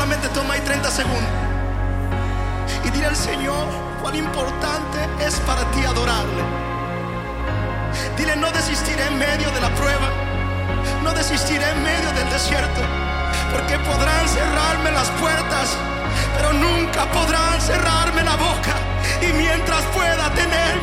solamente toma ahí 30 segundos. Y dile al Señor cuán importante es para ti adorarle. Dile, no desistiré en medio de la prueba. No desistiré en medio del desierto. Porque podrán cerrarme las puertas, pero nunca podrán cerrarme la boca. Y mientras pueda tener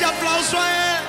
Esse aplauso é.